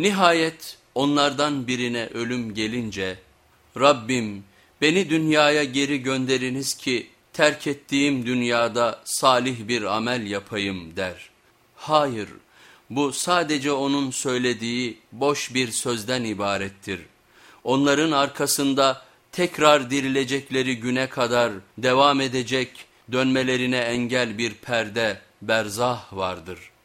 Nihayet onlardan birine ölüm gelince Rabbim beni dünyaya geri gönderiniz ki terk ettiğim dünyada salih bir amel yapayım der. Hayır bu sadece onun söylediği boş bir sözden ibarettir. Onların arkasında tekrar dirilecekleri güne kadar devam edecek dönmelerine engel bir perde, berzah vardır.''